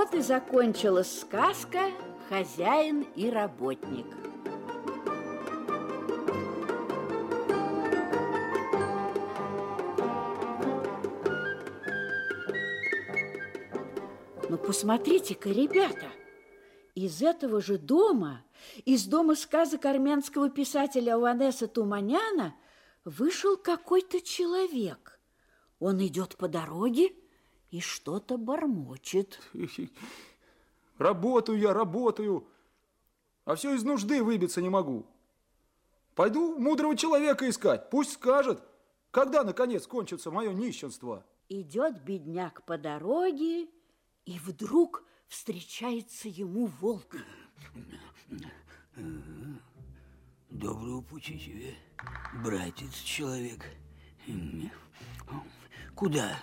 Вот и закончилась сказка «Хозяин и работник». Ну, посмотрите-ка, ребята, из этого же дома, из дома сказок армянского писателя Уанеса Туманяна, вышел какой-то человек. Он идет по дороге и что-то бормочет. Работаю я, работаю, а все из нужды выбиться не могу. Пойду мудрого человека искать, пусть скажет, когда, наконец, кончится мое нищенство. Идет бедняк по дороге, и вдруг встречается ему волк. Доброго пути тебе, братец человек. Куда?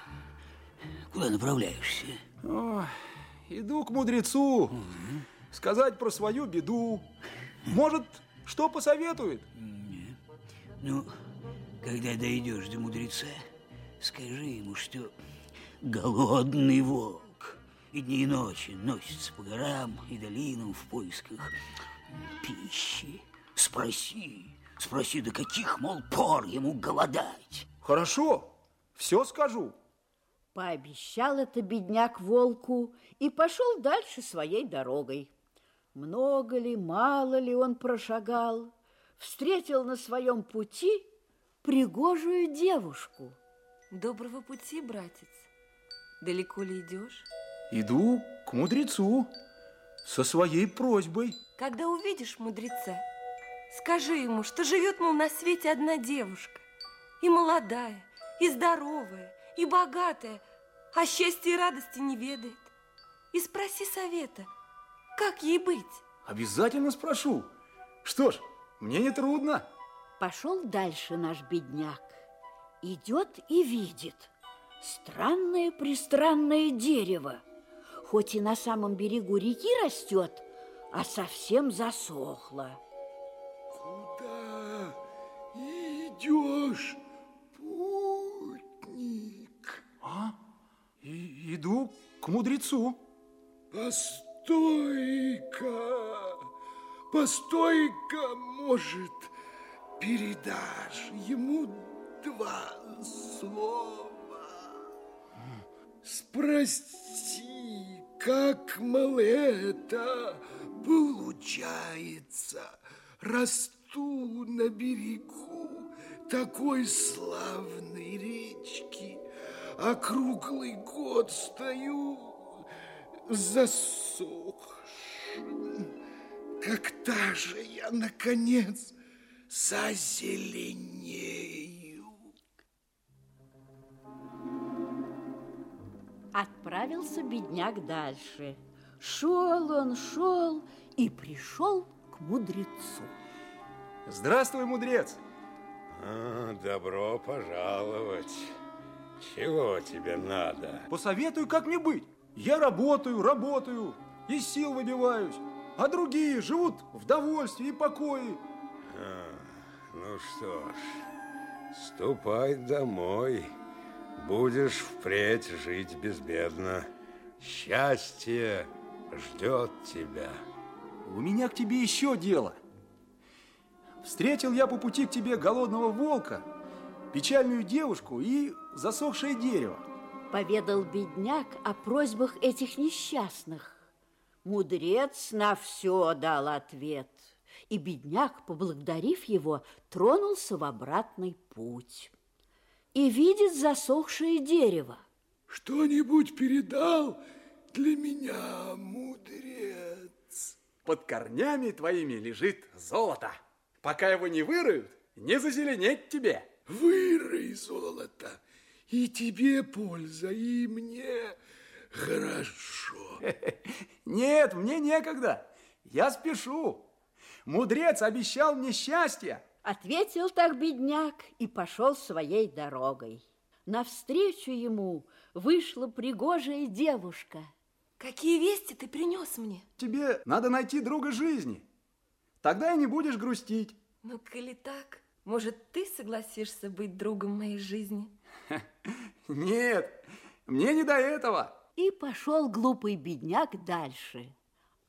Куда направляешься? О, иду к мудрецу угу. сказать про свою беду. Может, что посоветует? Нет. Ну, когда дойдешь до мудреца, скажи ему, что голодный волк и дни и ночи носится по горам и долинам в поисках пищи. Спроси, спроси, до каких, мол, пор ему голодать. Хорошо, все скажу. Пообещал это бедняк волку и пошел дальше своей дорогой. Много ли, мало ли он прошагал, встретил на своем пути пригожую девушку. Доброго пути, братец. Далеко ли идешь? Иду к мудрецу со своей просьбой. Когда увидишь мудреца, скажи ему, что живет, мол, на свете одна девушка. И молодая, и здоровая, и богатая, а счастья и радости не ведает. И спроси совета, как ей быть? Обязательно спрошу. Что ж, мне не трудно. Пошел дальше наш бедняк. Идет и видит странное-пристранное дерево хоть и на самом берегу реки растет, а совсем засохло. Куда идешь, путник? А? И, иду мудрецу. Постой-ка, постой-ка, может, передашь ему два слова. Спроси как малета получается, расту на берегу такой славной речки, а круглый год стою засохшим. Когда же я, наконец, зазеленею? Отправился бедняк дальше. Шел он, шел и пришел к мудрецу. Здравствуй, мудрец! А, добро пожаловать. Чего тебе надо? Посоветуй, как мне быть. Я работаю, работаю, из сил выбиваюсь, а другие живут в довольстве и покое. А, ну что ж, ступай домой. Будешь впредь жить безбедно. Счастье ждет тебя. У меня к тебе еще дело. Встретил я по пути к тебе голодного волка, печальную девушку и засохшее дерево. Поведал бедняк о просьбах этих несчастных. Мудрец на все дал ответ, и бедняк, поблагодарив его, тронулся в обратный путь и видит засохшее дерево. Что-нибудь передал для меня, мудрец? Под корнями твоими лежит золото. Пока его не выроют, не зазеленеть тебе. Вырой золото, и тебе польза, и мне хорошо. Нет, мне некогда. Я спешу. Мудрец обещал мне счастье. Ответил так бедняк и пошел своей дорогой. Навстречу ему вышла пригожая девушка. Какие вести ты принес мне? Тебе надо найти друга жизни. Тогда и не будешь грустить. Ну, коли так, может, ты согласишься быть другом моей жизни? Нет, мне не до этого. И пошел глупый бедняк дальше.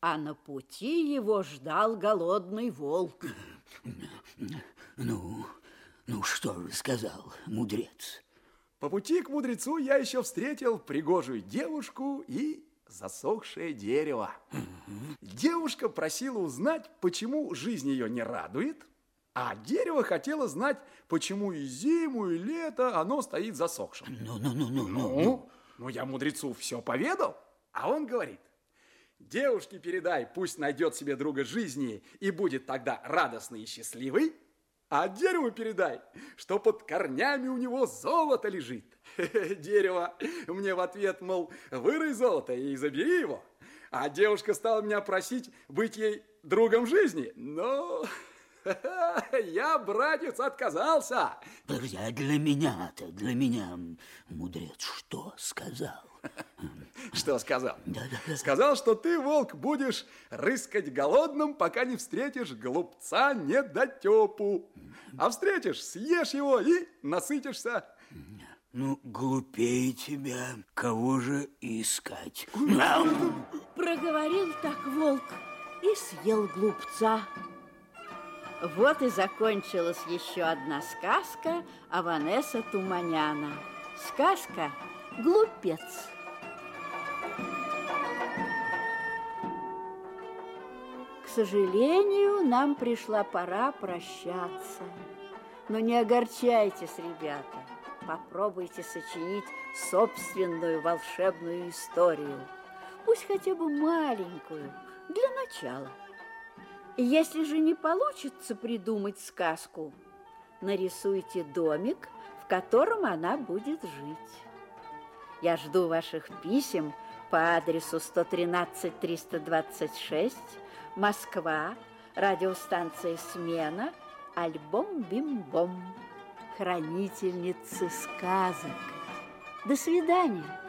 А на пути его ждал голодный волк. Ну, ну что же сказал мудрец? По пути к мудрецу я еще встретил пригожую девушку и засохшее дерево. Девушка просила узнать, почему жизнь ее не радует, а дерево хотело знать, почему и зиму, и лето оно стоит засохшим. Ну, ну, ну, ну, ну. Ну, ну я мудрецу все поведал, а он говорит, девушке передай, пусть найдет себе друга жизни и будет тогда радостный и счастливый, а дереву передай, что под корнями у него золото лежит. Дерево мне в ответ, мол, вырой золото и забери его. А девушка стала меня просить быть ей другом жизни. Но я, братец, отказался. А для меня-то, для меня мудрец что сказал? Что сказал? Да, да, да. Сказал, что ты, волк, будешь рыскать голодным, пока не встретишь глупца недотепу. А встретишь, съешь его и насытишься. Ну, глупее тебя, кого же искать? Проговорил так волк и съел глупца. Вот и закончилась еще одна сказка Аванеса Туманяна. Сказка «Глупец». К сожалению, нам пришла пора прощаться. Но не огорчайтесь, ребята. Попробуйте сочинить собственную волшебную историю. Пусть хотя бы маленькую, для начала. Если же не получится придумать сказку, нарисуйте домик, в котором она будет жить. Я жду ваших писем по адресу 113-326, Москва, радиостанция «Смена», альбом «Бим-бом», хранительницы сказок. До свидания.